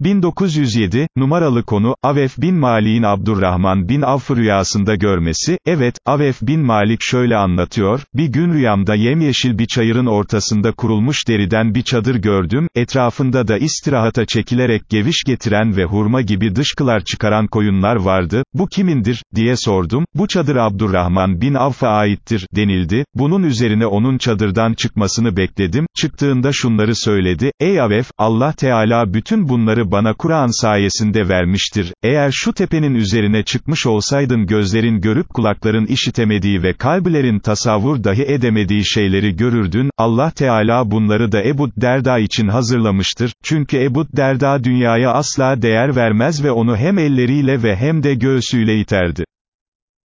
1907, numaralı konu, Avef bin Malik'in Abdurrahman bin Avf rüyasında görmesi, evet, Avef bin Malik şöyle anlatıyor, bir gün rüyamda yemyeşil bir çayırın ortasında kurulmuş deriden bir çadır gördüm, etrafında da istirahata çekilerek geviş getiren ve hurma gibi dışkılar çıkaran koyunlar vardı, bu kimindir, diye sordum, bu çadır Abdurrahman bin Avf'a aittir, denildi, bunun üzerine onun çadırdan çıkmasını bekledim, çıktığında şunları söyledi, ey Avef, Allah Teala bütün bunları bana Kur'an sayesinde vermiştir, eğer şu tepenin üzerine çıkmış olsaydın gözlerin görüp kulakların işitemediği ve kalbilerin tasavvur dahi edemediği şeyleri görürdün, Allah Teala bunları da Ebu Derda için hazırlamıştır, çünkü Ebu Derda dünyaya asla değer vermez ve onu hem elleriyle ve hem de göğsüyle iterdi.